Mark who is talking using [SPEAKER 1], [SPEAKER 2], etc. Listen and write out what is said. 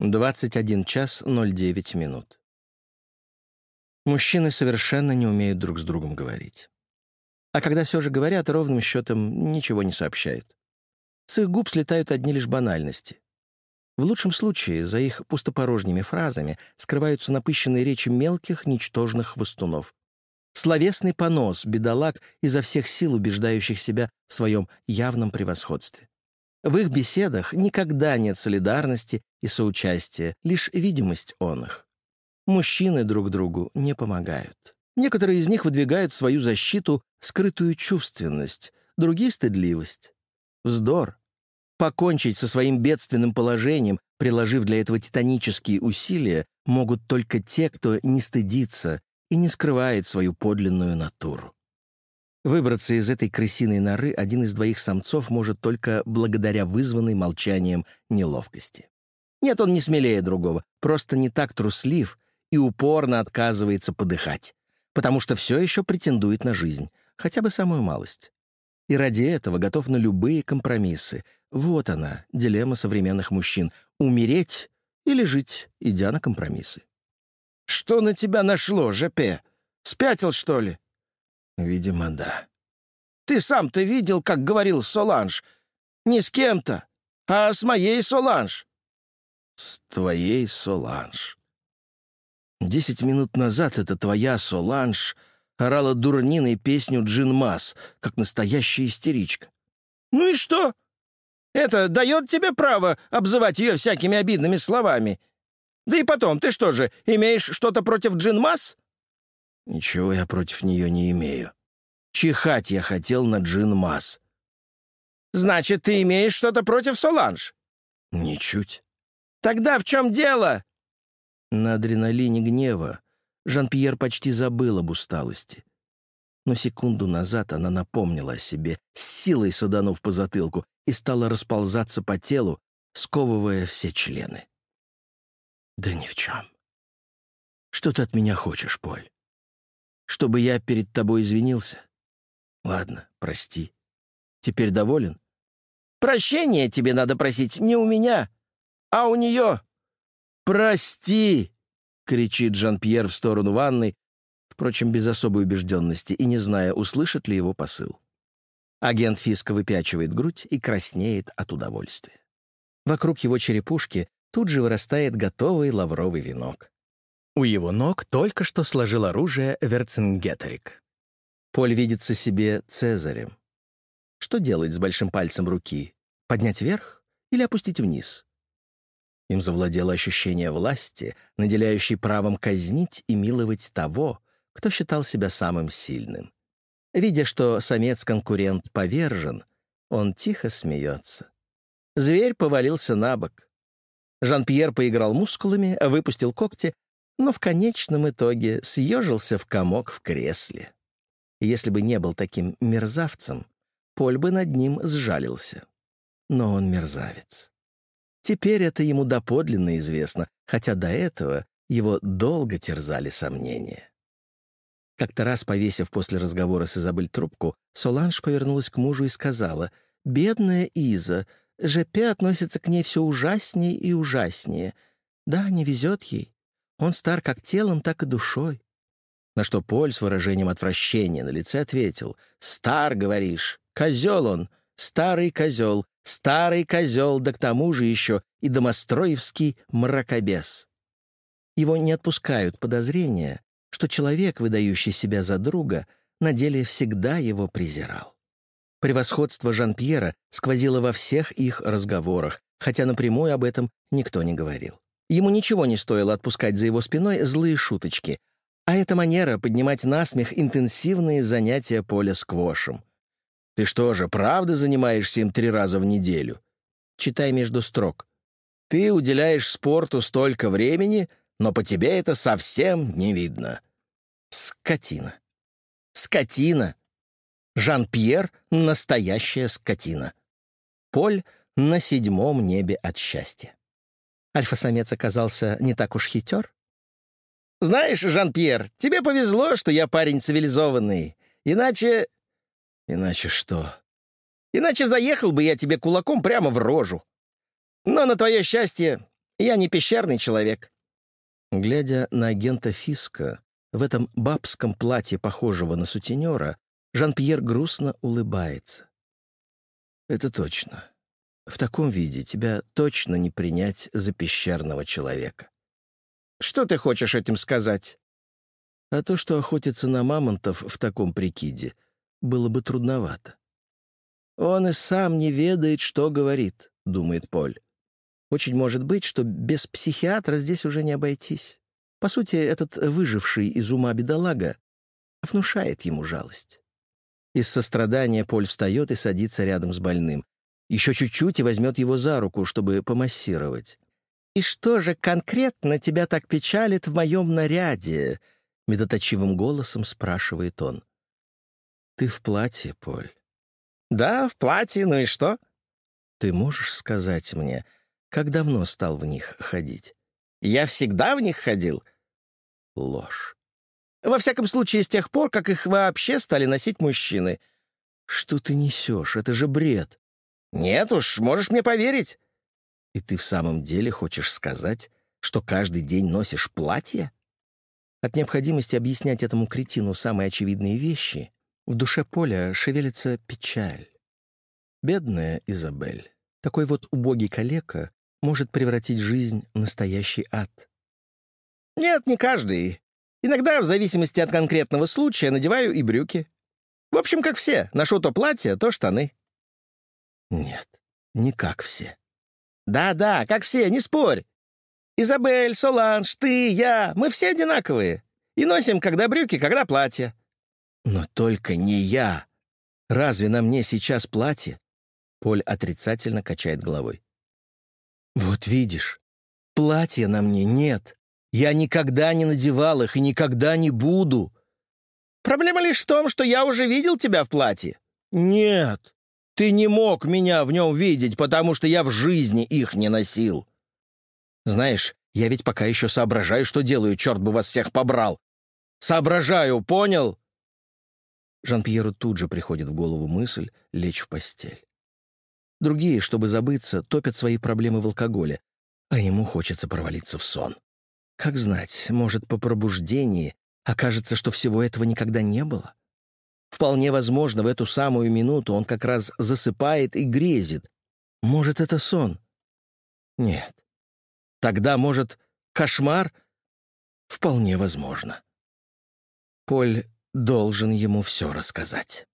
[SPEAKER 1] 21 час 09 минут. Мужчины совершенно не умеют друг с другом говорить. А когда все же говорят, ровным счетом ничего не сообщают. С их губ слетают одни лишь банальности. В лучшем случае за их пустопорожними фразами скрываются напыщенные речи мелких, ничтожных хвостунов. Словесный понос бедолаг изо всех сил убеждающих себя в своем явном превосходстве. В их беседах никогда нет солидарности и соучастия, лишь видимость он их. Мужчины друг другу не помогают. Некоторые из них выдвигают свою защиту скрытую чувственность, другие — стыдливость. Вздор. Покончить со своим бедственным положением, приложив для этого титанические усилия, могут только те, кто не стыдится и не скрывает свою подлинную натуру. Выбраться из этой крысиной норы один из двоих самцов может только благодаря вызванной молчанием неловкости. Нет, он не смелее другого, просто не так труслив и упорно отказывается подыхать, потому что все еще претендует на жизнь, хотя бы самую малость. И ради этого готов на любые компромиссы. Вот она, дилемма современных мужчин — умереть или жить, идя на компромиссы.
[SPEAKER 2] «Что на тебя нашло, ЖП? Спятил, что ли?»
[SPEAKER 1] Видимо, да.
[SPEAKER 2] Ты сам-то видел, как говорил Соланж. Не с кем-то, а с моей Соланж.
[SPEAKER 1] С твоей Соланж. Десять минут назад это твоя Соланж орала дурниной песню Джин Масс, как настоящая истеричка.
[SPEAKER 2] Ну и что? Это дает тебе право обзывать ее всякими обидными словами. Да и потом, ты что же, имеешь что-то против Джин Масс?
[SPEAKER 1] Ничего я против нее не имею. Чихать я хотел на Джин Масс.
[SPEAKER 2] Значит, ты имеешь что-то против Соланж?
[SPEAKER 1] Ничуть.
[SPEAKER 2] Тогда в чем дело?
[SPEAKER 1] На адреналине гнева Жан-Пьер почти забыл об усталости. Но секунду назад она напомнила о себе, с силой саданув по затылку, и стала расползаться по телу, сковывая все члены. «Да ни в чем. Что ты от меня хочешь, Поль? чтобы я перед тобой извинился? Ладно, прости. Теперь доволен?
[SPEAKER 2] Прощения тебе надо просить не у меня, а у нее.
[SPEAKER 1] «Прости!» — кричит Жан-Пьер в сторону ванной, впрочем, без особой убежденности и не зная, услышит ли его посыл. Агент Фиска выпячивает грудь и краснеет от удовольствия. Вокруг его черепушки тут же вырастает готовый лавровый венок. У его ног только что сложил оружие Верцингеторик. Поль видится себе Цезарем. Что делать с большим пальцем руки? Поднять вверх или опустить вниз? Им завладело ощущение власти, наделяющей правом казнить и миловать того, кто считал себя самым сильным. Видя, что самец-конкурент повержен, он тихо смеется. Зверь повалился на бок. Жан-Пьер поиграл мускулами, выпустил когти, но в конечном итоге съежился в комок в кресле. Если бы не был таким мерзавцем, Поль бы над ним сжалился. Но он мерзавец. Теперь это ему доподлинно известно, хотя до этого его долго терзали сомнения. Как-то раз, повесив после разговора с Изабель трубку, Соланж повернулась к мужу и сказала, «Бедная Иза, ЖП относится к ней все ужаснее и ужаснее. Да, не везет ей. Он стар как телом, так и душой». На что Поль с выражением отвращения на лице ответил, «Стар, говоришь, козел он, старый козел, старый козел, да к тому же еще и домостроевский мракобес». Его не отпускают подозрения, что человек, выдающий себя за друга, на деле всегда его презирал. Превосходство Жан-Пьера сквозило во всех их разговорах, хотя напрямую об этом никто не говорил. Ему ничего не стоило отпускать за его спиной злые шуточки, а эта манера поднимать насмех интенсивные занятия поля сквошем. «Ты что же, правда занимаешься им три раза в неделю?» Читай между строк. «Ты уделяешь спорту столько времени, но по тебе это совсем не видно». Скотина. Скотина. Жан-Пьер — настоящая скотина. Поль на седьмом небе от счастья. Альфа-самец оказался не так уж хитер?
[SPEAKER 2] «Знаешь, Жан-Пьер, тебе повезло, что я парень цивилизованный. Иначе...»
[SPEAKER 1] «Иначе что?»
[SPEAKER 2] «Иначе заехал бы я тебе кулаком прямо в рожу. Но на твое счастье Я не пещерный человек».
[SPEAKER 1] Глядя на агента Фиска, в этом бабском платье, похожего на сутенера, Жан-Пьер грустно улыбается. «Это точно. В таком виде тебя точно не принять за пещерного человека».
[SPEAKER 2] «Что ты хочешь этим сказать?»
[SPEAKER 1] «А то, что охотиться на мамонтов в таком прикиде, было бы трудновато». «Он и сам не ведает, что говорит», — думает Поль. «Очень может быть, что без психиатра здесь уже не обойтись. По сути, этот выживший из ума бедолага внушает ему жалость». Из сострадания Поль встает и садится рядом с больным. Еще чуть-чуть и возьмет его за руку, чтобы помассировать.
[SPEAKER 2] «И что же конкретно тебя так печалит в моем наряде?» — медоточивым голосом спрашивает он.
[SPEAKER 1] «Ты в платье, Поль.
[SPEAKER 2] «Да, в платье, ну и что?»
[SPEAKER 1] «Ты можешь сказать мне, как давно стал в них ходить?»
[SPEAKER 2] «Я всегда в них ходил».
[SPEAKER 1] «Ложь».
[SPEAKER 2] «Во всяком случае, с тех пор, как их вообще стали носить мужчины».
[SPEAKER 1] «Что ты несешь? Это же бред».
[SPEAKER 2] «Нет уж, можешь мне поверить».
[SPEAKER 1] «И ты в самом деле хочешь сказать, что каждый день носишь платье?» От необходимости объяснять этому кретину самые очевидные вещи в душе Поля шевелится печаль. Бедная Изабель, такой вот убогий калека, может превратить жизнь в настоящий ад.
[SPEAKER 2] Нет, не каждый. Иногда, в зависимости от конкретного случая, надеваю и брюки. В общем, как все. Ношу то платье, то штаны.
[SPEAKER 1] Нет, не как все.
[SPEAKER 2] Да-да, как все, не спорь. Изабель, Соланж, ты, я, мы все одинаковые. И носим когда брюки, когда платье.
[SPEAKER 1] Но только не я. Разве на мне сейчас платье? Поль отрицательно качает головой. Вот видишь, платья на мне нет. Я никогда не надевал их и никогда не буду.
[SPEAKER 2] Проблема лишь в том, что я уже видел тебя в платье.
[SPEAKER 1] Нет, ты не мог меня в нем видеть, потому что я в жизни их не носил. Знаешь, я ведь пока еще соображаю, что делаю, черт бы вас всех побрал. Соображаю, понял? Жан-Пьеру тут же приходит в голову мысль лечь в постель. Другие, чтобы забыться, топят свои проблемы в алкоголе, а ему хочется провалиться в сон. Как знать, может, по пробуждении окажется, что всего этого никогда не было? Вполне возможно, в эту самую минуту он как раз засыпает и грезит. Может, это сон? Нет. Тогда, может, кошмар? Вполне возможно. Поль должен ему все рассказать.